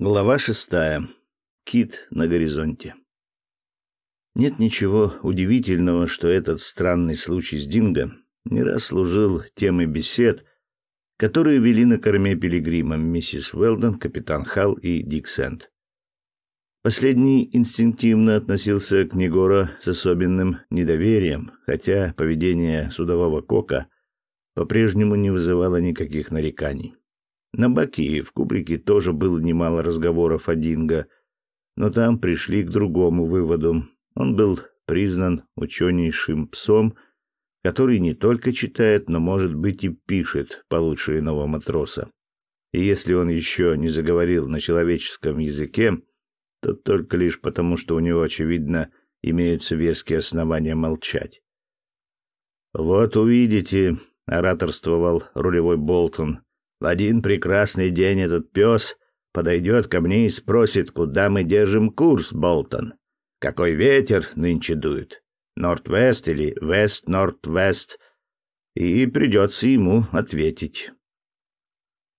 Глава шестая. Кит на горизонте. Нет ничего удивительного, что этот странный случай с Динго не раз служил темой бесед, которые вели на корме пилигрима миссис Уэлдон, капитан Халл и Дик Сент. Последний инстинктивно относился к Негора с особенным недоверием, хотя поведение судового кока по-прежнему не вызывало никаких нареканий. На Баке и в Кубрике тоже было немало разговоров о Динго, но там пришли к другому выводу. Он был признан ученейшим псом, который не только читает, но, может быть, и пишет получше иного матроса. И если он еще не заговорил на человеческом языке, то только лишь потому, что у него, очевидно, имеются веские основания молчать. «Вот увидите», — ораторствовал рулевой Болтон, в один прекрасный день этот пес подойдет ко мне и спросит, куда мы держим курс, Болтон. Какой ветер нынче дует? Норт-вест или вест-норт-вест? И придется ему ответить.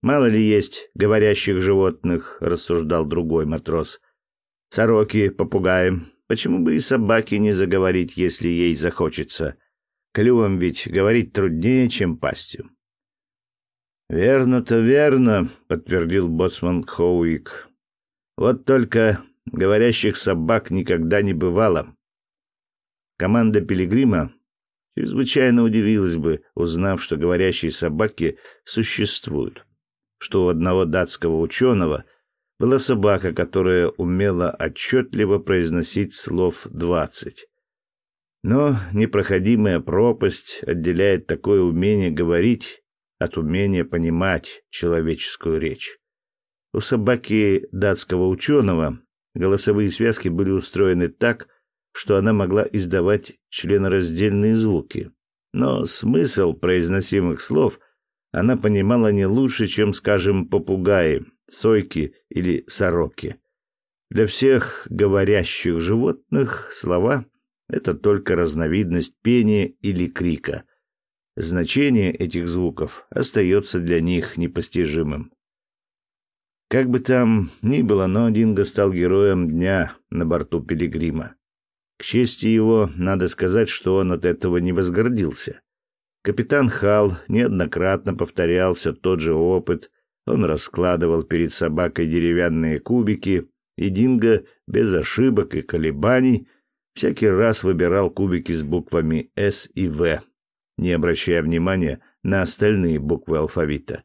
Мало ли есть говорящих животных, рассуждал другой матрос. Сороки, попугаи. Почему бы и собаке не заговорить, если ей захочется? Клювом ведь говорить труднее, чем пастью. «Верно-то верно», — подтвердил боцман Хоуик. «Вот только говорящих собак никогда не бывало». Команда Пилигрима чрезвычайно удивилась бы, узнав, что говорящие собаки существуют, что у одного датского ученого была собака, которая умела отчетливо произносить слов двадцать. Но непроходимая пропасть отделяет такое умение говорить от умения понимать человеческую речь. У собаки датского ученого голосовые связки были устроены так, что она могла издавать членораздельные звуки. Но смысл произносимых слов она понимала не лучше, чем, скажем, попугаи, сойки или сороки. Для всех говорящих животных слова — это только разновидность пения или крика — Значение этих звуков остается для них непостижимым. Как бы там ни было, но Динго стал героем дня на борту Пилигрима. К чести его, надо сказать, что он от этого не возгордился. Капитан Хал неоднократно повторял все тот же опыт. Он раскладывал перед собакой деревянные кубики, и Динго без ошибок и колебаний всякий раз выбирал кубики с буквами «С» и «В», не обращая внимания на остальные буквы алфавита.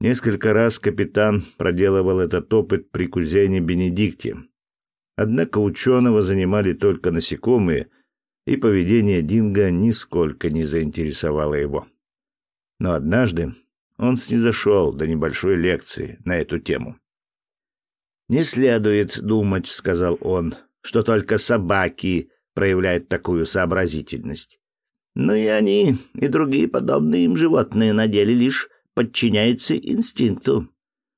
Несколько раз капитан проделывал этот опыт при кузене Бенедикте. Однако ученого занимали только насекомые, и поведение Динго нисколько не заинтересовало его. Но однажды он снизошел до небольшой лекции на эту тему. «Не следует думать, — сказал он, — что только собаки проявляют такую сообразительность. Но и они, и другие подобные им животные на деле лишь подчиняются инстинкту.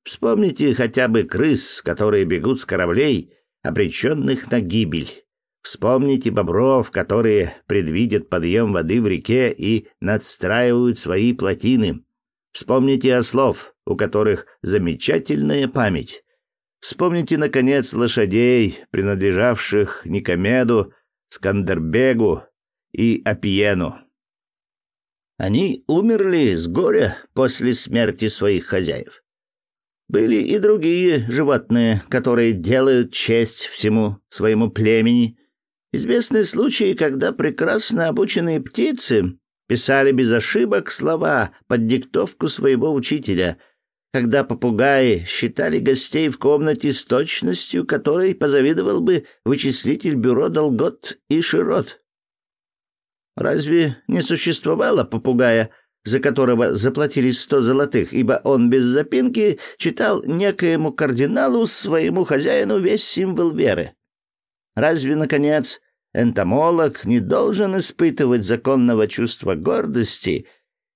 Вспомните хотя бы крыс, которые бегут с кораблей, обреченных на гибель. Вспомните бобров, которые предвидят подъем воды в реке и надстраивают свои плотины. Вспомните ослов, у которых замечательная память. Вспомните, наконец, лошадей, принадлежавших Никомеду, Скандербегу, и Апиену. Они умерли с горя после смерти своих хозяев. Были и другие животные, которые делают честь всему своему племени. Известны случаи, когда прекрасно обученные птицы писали без ошибок слова под диктовку своего учителя, когда попугаи считали гостей в комнате с точностью, которой позавидовал бы вычислитель бюро Долгот и Широт. Разве не существовало попугая, за которого заплатили сто золотых, ибо он без запинки читал некоему кардиналу, своему хозяину, весь символ веры? Разве, наконец, энтомолог не должен испытывать законного чувства гордости,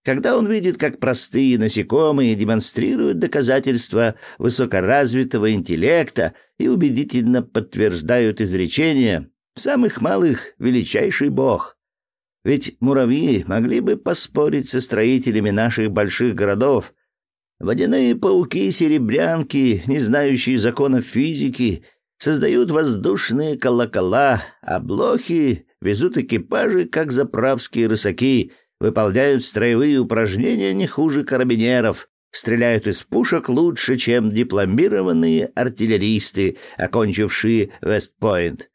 когда он видит, как простые насекомые демонстрируют доказательства высокоразвитого интеллекта и убедительно подтверждают изречение «в самых малых величайший Бог». Ведь муравьи могли бы поспорить со строителями наших больших городов. Водяные пауки-серебрянки, не знающие законов физики, создают воздушные колокола, а блохи везут экипажи, как заправские рысаки, выполняют строевые упражнения не хуже карабинеров, стреляют из пушек лучше, чем дипломированные артиллеристы, окончившие Вестпойнт.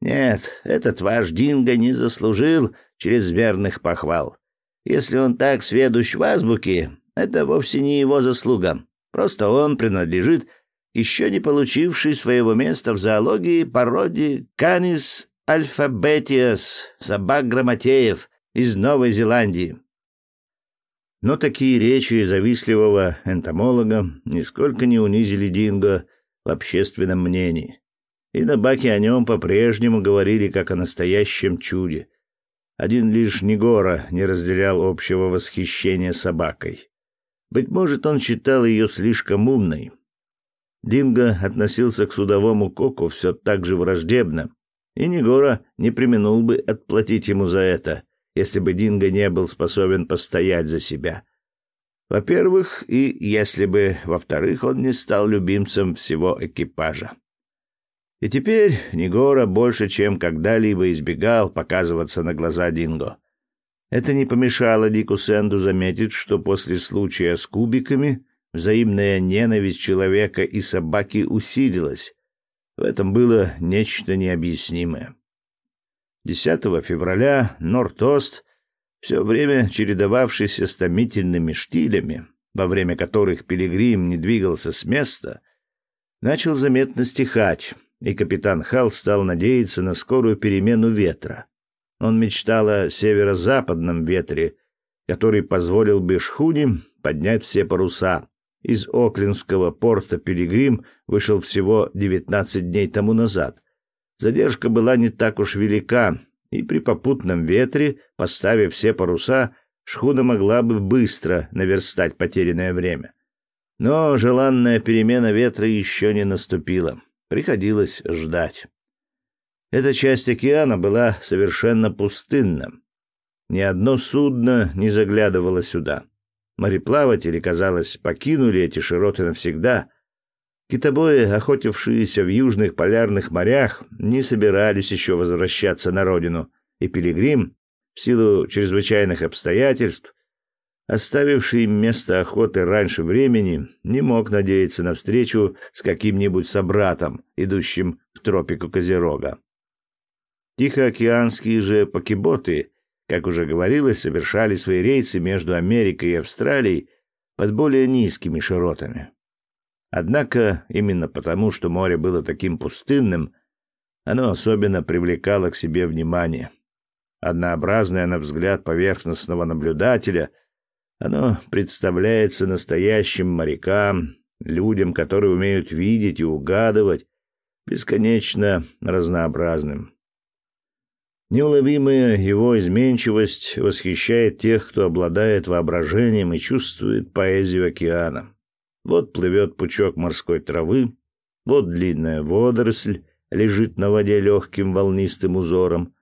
Нет, этот ваш Динго не заслужил чрезмерных похвал. Если он так сведущ в азбуке, это вовсе не его заслуга. Просто он принадлежит еще не получившей своего места в зоологии породе Canis alphabetius, собак грамотеев из Новой Зеландии. Но такие речи завистливого энтомолога нисколько не унизили Динго в общественном мнении. И на баке о нем по-прежнему говорили как о настоящем чуде. Один лишь Негора не разделял общего восхищения собакой. Быть может, он считал ее слишком умной. Динго относился к судовому коку все так же враждебно, и Негора не применул бы отплатить ему за это — если бы Динго не был способен постоять за себя. Во-первых, и если бы, во-вторых, он не стал любимцем всего экипажа. И теперь Негора больше, чем когда-либо избегал показываться на глаза Динго. Это не помешало Дику Сэнду заметить, что после случая с кубиками взаимная ненависть человека и собаки усилилась. В этом было нечто необъяснимое. 10 февраля Нортост, все время чередовавшийся с томительными штилями, во время которых пилигрим не двигался с места, начал заметно стихать, и капитан Халл стал надеяться на скорую перемену ветра. Он мечтал о северо-западном ветре, который позволил бы шхуне поднять все паруса. Из Оклинского порта Пилигрим вышел всего 19 дней тому назад, Задержка была не так уж велика, и при попутном ветре, поставив все паруса, шхуна могла бы быстро наверстать потерянное время. Но желанная перемена ветра еще не наступила. Приходилось ждать. Эта часть океана была совершенно пустынна. Ни одно судно не заглядывало сюда. Мореплаватели, казалось, покинули эти широты навсегда — Китобои, охотившиеся в южных полярных морях, не собирались еще возвращаться на родину, и Пилигрим, в силу чрезвычайных обстоятельств, оставивший место охоты раньше времени, не мог надеяться на встречу с каким-нибудь собратом, идущим к тропику Козерога. Тихоокеанские же покеботы, как уже говорилось, совершали свои рейсы между Америкой и Австралией под более низкими широтами. Однако именно потому, что море было таким пустынным, оно особенно привлекало к себе внимание. Однообразное на взгляд поверхностного наблюдателя, оно представляется настоящим морякам, людям, которые умеют видеть и угадывать, бесконечно разнообразным. Неуловимая его изменчивость восхищает тех, кто обладает воображением и чувствует поэзию океана. Вот плывет пучок морской травы, вот длинная водоросль лежит на воде легким волнистым узором,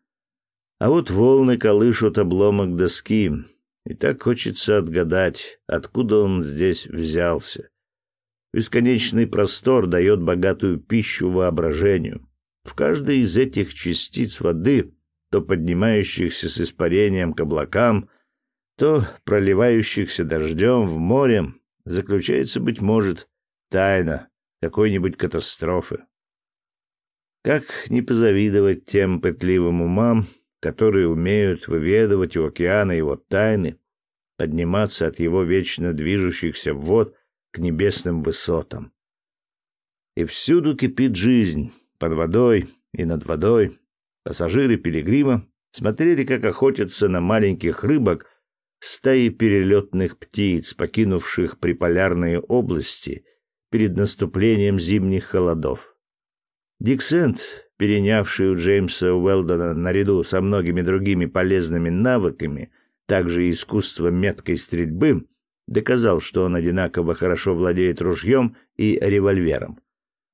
а вот волны колышут обломок доски, и так хочется отгадать, откуда он здесь взялся. Бесконечный простор дает богатую пищу воображению. В каждой из этих частиц воды, то поднимающихся с испарением к облакам, то проливающихся дождем в море, заключается, быть может, тайна какой-нибудь катастрофы. Как не позавидовать тем пытливым умам, которые умеют выведывать у океана его тайны, подниматься от его вечно движущихся вод к небесным высотам. И всюду кипит жизнь, под водой и над водой. Пассажиры пилигрима смотрели, как охотятся на маленьких рыбок стаи перелетных птиц, покинувших приполярные области перед наступлением зимних холодов. Диксент, перенявший у Джеймса Уэлдона наряду со многими другими полезными навыками, также искусство меткой стрельбы, доказал, что он одинаково хорошо владеет ружьем и револьвером.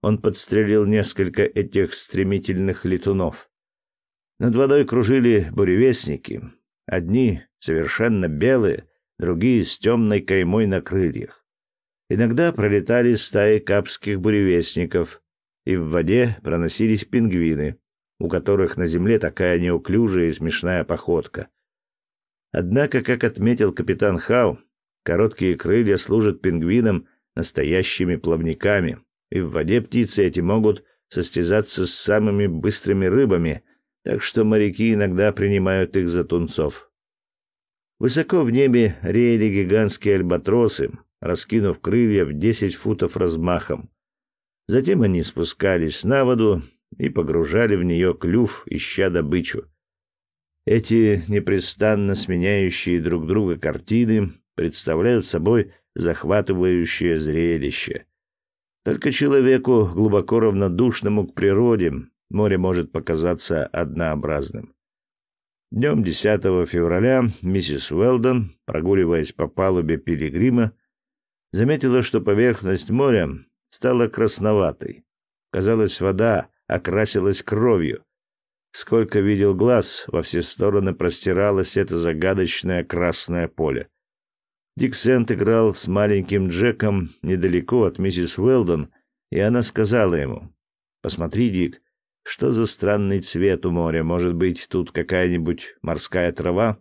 Он подстрелил несколько этих стремительных летунов. Над водой кружили буревестники. Одни совершенно белые, другие с темной каймой на крыльях. Иногда пролетали стаи капских буревестников, и в воде проносились пингвины, у которых на земле такая неуклюжая и смешная походка. Однако, как отметил капитан Хау, короткие крылья служат пингвинам настоящими плавниками, и в воде птицы эти могут состязаться с самыми быстрыми рыбами, так что моряки иногда принимают их за тунцов. Высоко в небе реяли гигантские альбатросы, раскинув крылья в десять футов размахом. Затем они спускались на воду и погружали в нее клюв, ища добычу. Эти непрестанно сменяющие друг друга картины представляют собой захватывающее зрелище. Только человеку, глубоко равнодушному к природе, море может показаться однообразным. Днем 10 февраля миссис Уэлдон, прогуливаясь по палубе Пилигрима, заметила, что поверхность моря стала красноватой. Казалось, вода окрасилась кровью. Сколько видел глаз, во все стороны простиралось это загадочное красное поле. Дик Сент играл с маленьким Джеком недалеко от миссис Уэлдон, и она сказала ему, «Посмотри, Дик, что за странный цвет у моря? Может быть, тут какая-нибудь морская трава?»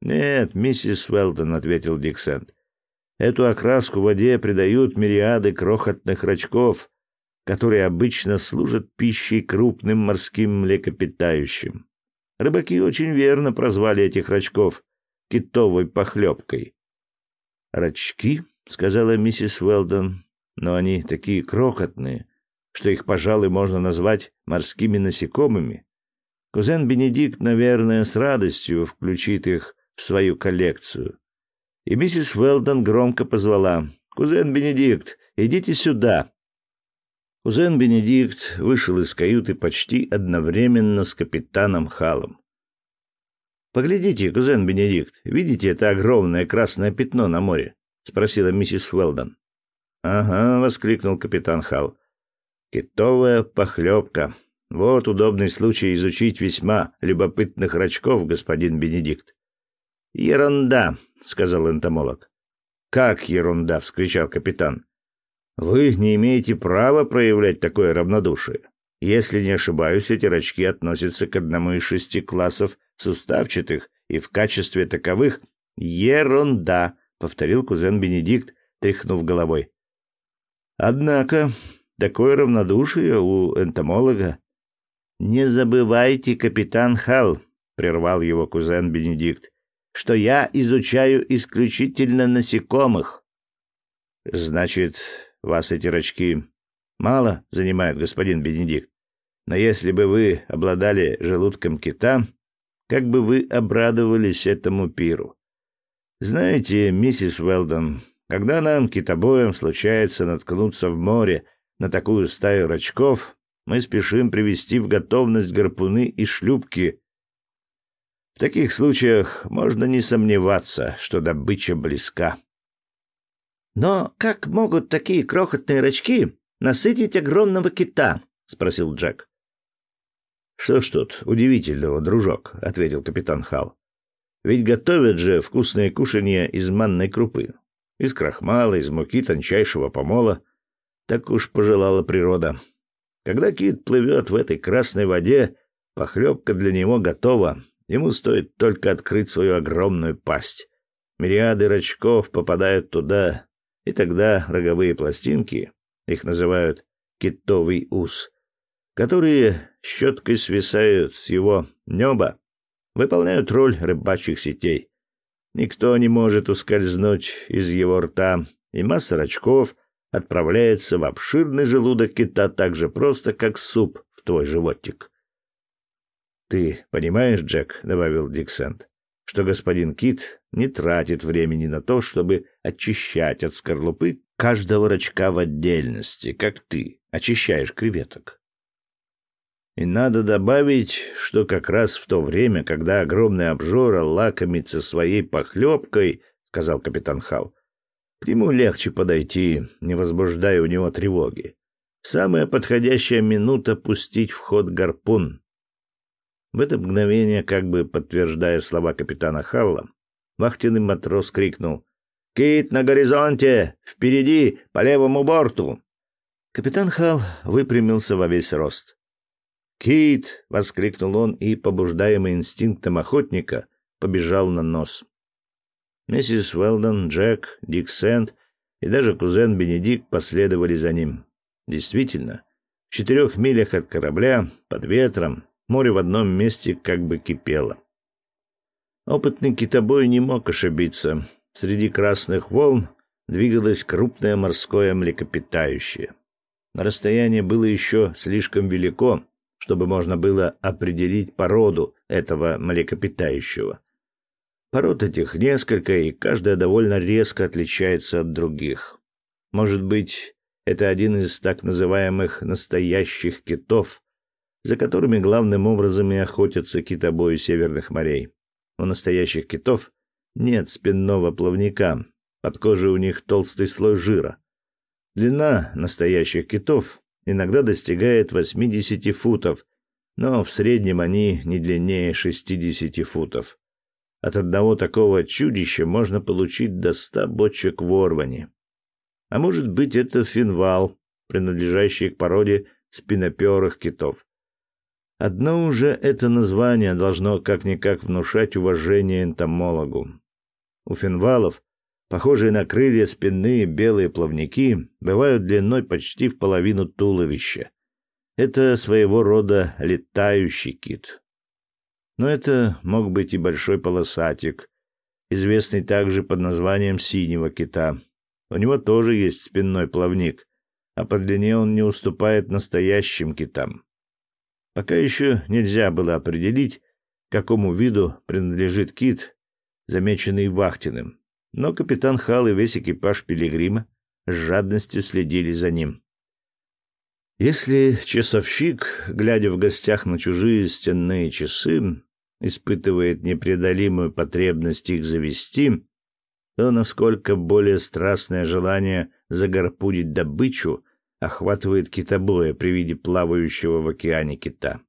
«Нет, миссис Уэлдон», — ответил Дик Сент. «Эту окраску воде придают мириады крохотных рачков, которые обычно служат пищей крупным морским млекопитающим. Рыбаки очень верно прозвали этих рачков китовой похлебкой. «Рачки?» — сказала миссис Уэлдон. «Но они такие крохотные, что их, пожалуй, можно назвать морскими насекомыми. Кузен Бенедикт, наверное, с радостью включит их в свою коллекцию». И миссис Уэлдон громко позвала. «Кузен Бенедикт, идите сюда!» Кузен Бенедикт вышел из каюты почти одновременно с капитаном Халом. «Поглядите, кузен Бенедикт, видите это огромное красное пятно на море?» — спросила миссис Уэлдон. «Ага», — воскликнул капитан Халл. «Китовая похлебка. Вот удобный случай изучить весьма любопытных рачков, господин Бенедикт». «Ерунда», — сказал энтомолог. «Как ерунда?» — вскричал капитан. «Вы не имеете права проявлять такое равнодушие. Если не ошибаюсь, эти рачки относятся к одному из шести классов суставчатых, и в качестве таковых ерунда, повторил кузен Бенедикт, тряхнув головой. Однако такое равнодушие у энтомолога. Не забывайте, капитан Хал, прервал его кузен Бенедикт, что я изучаю исключительно насекомых. Значит, вас эти рачки мало занимают, господин Бенедикт. Но если бы вы обладали желудком кита, как бы вы обрадовались этому пиру. Знаете, миссис Уэлдон, когда нам, китобоям, случается наткнуться в море на такую стаю рачков, мы спешим привести в готовность гарпуны и шлюпки. В таких случаях можно не сомневаться, что добыча близка. Но как могут такие крохотные рачки насытить огромного кита? спросил Джек. Что ж тут удивительного, дружок, ответил капитан Хал. Ведь готовят же вкусные кушанья из манной крупы, из крахмала, из муки тончайшего помола. Так уж пожелала природа. Когда кит плывет в этой красной воде, похлебка для него готова. Ему стоит только открыть свою огромную пасть. Мириады рачков попадают туда, и тогда роговые пластинки, их называют китовый ус, которые щеткой свисают с его неба, выполняют роль рыбачьих сетей. Никто не может ускользнуть из его рта, и масса рачков отправляется в обширный желудок кита так же просто, как суп в твой животик. «Ты понимаешь, Джек», — добавил Диксент, — «что господин Кит не тратит времени на то, чтобы очищать от скорлупы каждого рачка в отдельности, как ты очищаешь креветок. И надо добавить, что как раз в то время, когда огромный обжора лакомится своей похлебкой, сказал капитан Хал, к нему легче подойти, не возбуждая у него тревоги. Самая подходящая минута пустить в ход гарпун. В это мгновение, как бы подтверждая слова капитана Халла, вахтенный матрос крикнул Кит на горизонте! Впереди, по левому борту!» Капитан Хал выпрямился во весь рост. «Кит!» — воскликнул он и, побуждаемый инстинктом охотника, побежал на нос. Миссис Уэлдон, Джек, Дик Сэнд и даже кузен Бенедикт последовали за ним. Действительно, в четырех милях от корабля, под ветром, море в одном месте как бы кипело. Опытный китобой не мог ошибиться. Среди красных волн двигалось крупное морское млекопитающее. Расстояние было еще слишком велико, чтобы можно было определить породу этого млекопитающего. Пород этих несколько, и каждая довольно резко отличается от других. Может быть, это один из так называемых настоящих китов, за которыми главным образом и охотятся китобои северных морей. У настоящих китов нет спинного плавника, под кожей у них толстый слой жира. Длина настоящих китов иногда достигает 80 футов, но в среднем они не длиннее 60 футов. От одного такого чудища можно получить до ста бочек ворвани. А может быть, это финвал, принадлежащий к породе спиноперых китов. Одно уже это название должно как-никак внушать уважение энтомологу. У финвалов, похожие на крылья спинные белые плавники, бывают длиной почти в половину туловища. Это своего рода летающий кит. Но это мог быть и большой полосатик, известный также под названием синего кита. У него тоже есть спинной плавник, а по длине он не уступает настоящим китам. Пока еще нельзя было определить, какому виду принадлежит кит, замеченный Вахтиным, но капитан Хал и весь экипаж Пилигрима с жадностью следили за ним. Если часовщик, глядя в гостях на чужие стенные часы, испытывает непреодолимую потребность их завести, то насколько более страстное желание загарпудить добычу охватывает китобоя при виде плавающего в океане кита.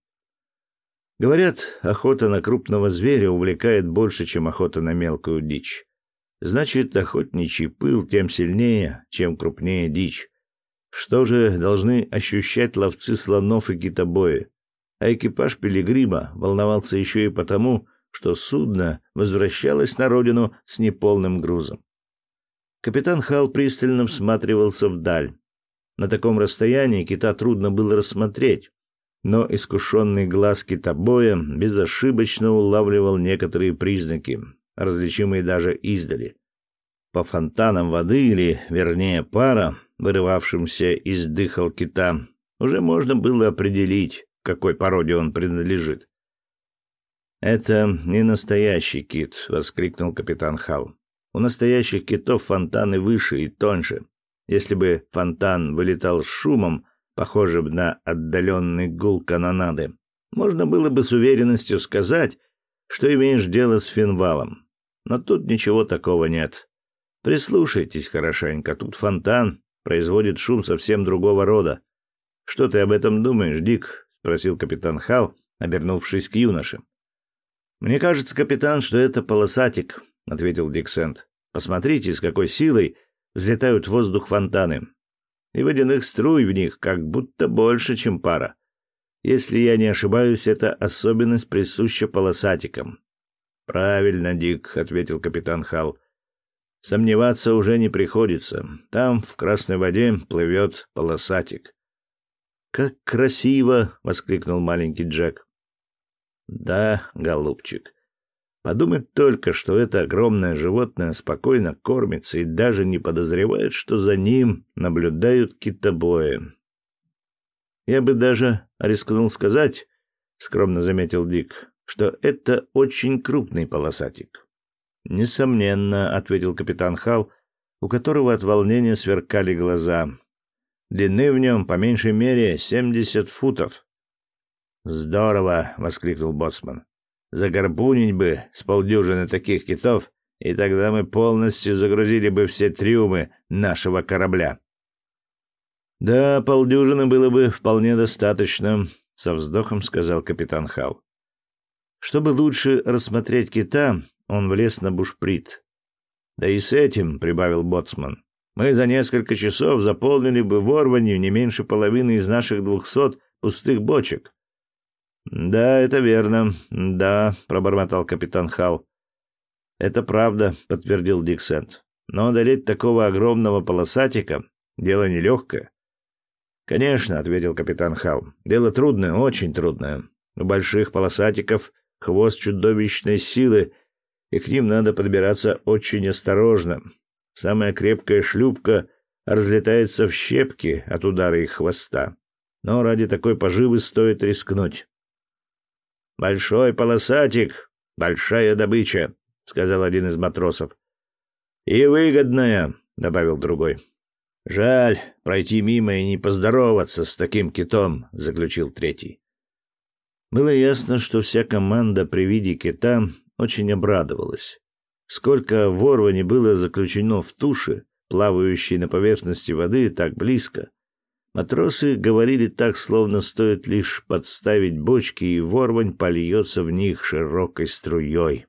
Говорят, охота на крупного зверя увлекает больше, чем охота на мелкую дичь. Значит, охотничий пыл тем сильнее, чем крупнее дичь. Что же должны ощущать ловцы слонов и китобои? А экипаж пилигрима волновался еще и потому, что судно возвращалось на родину с неполным грузом. Капитан Хал пристально всматривался вдаль. На таком расстоянии кита трудно было рассмотреть, но искушенный глаз китобоя безошибочно улавливал некоторые признаки, различимые даже издали. По фонтанам воды или, вернее, пара, вырывавшимся из дыхал кита, уже можно было определить, какой породе он принадлежит. «Это не настоящий кит», — воскликнул капитан Хал. «У настоящих китов фонтаны выше и тоньше. Если бы фонтан вылетал шумом, похожим на отдаленный гул канонады, можно было бы с уверенностью сказать, что имеешь дело с финвалом. Но тут ничего такого нет. Прислушайтесь хорошенько, тут фонтан производит шум совсем другого рода. Что ты об этом думаешь, Дик? спросил капитан Хал, обернувшись к юноше. Мне кажется, капитан, что это полосатик, ответил Дик Сент. Посмотрите, с какой силой взлетают в воздух фонтаны. И водяных струй в них как будто больше, чем пара. Если я не ошибаюсь, это особенность присуща полосатикам. Правильно, Дик, ответил капитан Хал. Сомневаться уже не приходится. Там в красной воде плывет полосатик. Как красиво, воскликнул маленький Джек. Да, голубчик. Подумать только, что это огромное животное спокойно кормится и даже не подозревает, что за ним наблюдают китобои. Я бы даже рискнул сказать, скромно заметил Дик, что это очень крупный полосатик. Несомненно, ответил капитан Хал, у которого от волнения сверкали глаза. Длины в нем по меньшей мере семьдесят футов. Здорово, воскликнул боцман. Загорбунить бы с полдюжины таких китов, и тогда мы полностью загрузили бы все трюмы нашего корабля. Да, полдюжины было бы вполне достаточно, со вздохом сказал капитан Хал. Чтобы лучше рассмотреть кита, он влез на бушприт. Да и с этим, прибавил боцман, мы за несколько часов заполнили бы ворванью не меньше половины из наших двухсот пустых бочек. Да, это верно. Да, пробормотал капитан Хал. Это правда, подтвердил Диксент. Но одолеть такого огромного полосатика дело нелегкое. Конечно, ответил капитан Хал. Дело трудное, очень трудное. У больших полосатиков хвост чудовищной силы, и к ним надо подбираться очень осторожно. Самая крепкая шлюпка разлетается в щепки от удара их хвоста. Но ради такой поживы стоит рискнуть. «Большой полосатик, большая добыча», — сказал один из матросов. «И выгодная», — добавил другой. «Жаль пройти мимо и не поздороваться с таким китом», — заключил третий. Было ясно, что вся команда при виде кита очень обрадовалась. Сколько ворва не было заключено в туше, плавающей на поверхности воды так близко. Матросы говорили так, словно стоит лишь подставить бочки, и ворвань польется в них широкой струей.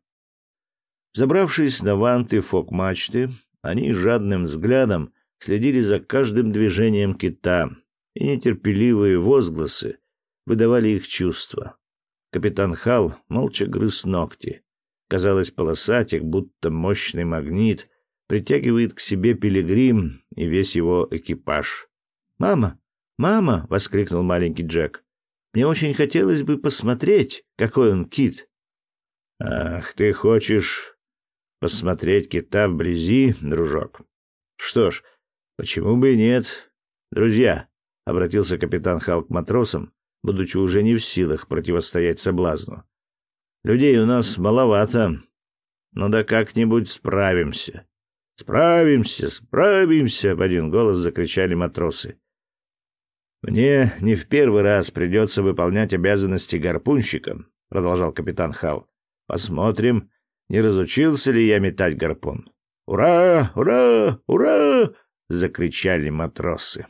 Забравшись на ванты фок-мачты, они жадным взглядом следили за каждым движением кита, и нетерпеливые возгласы выдавали их чувства. Капитан Хал молча грыз ногти. Казалось, полосатик, будто мощный магнит, притягивает к себе пилигрим и весь его экипаж. «Мама! Мама!» — воскликнул маленький Джек. «Мне очень хотелось бы посмотреть, какой он кит». «Ах, ты хочешь посмотреть кита вблизи, дружок? Что ж, почему бы и нет? Друзья!» — обратился капитан Халк к матросам, будучи уже не в силах противостоять соблазну. Людей у нас маловато. Ну да как-нибудь справимся. Справимся, справимся, в один голос закричали матросы. Мне не в первый раз придется выполнять обязанности гарпунщика, продолжал капитан Хал. Посмотрим, не разучился ли я метать гарпун. Ура! Ура! Ура! закричали матросы.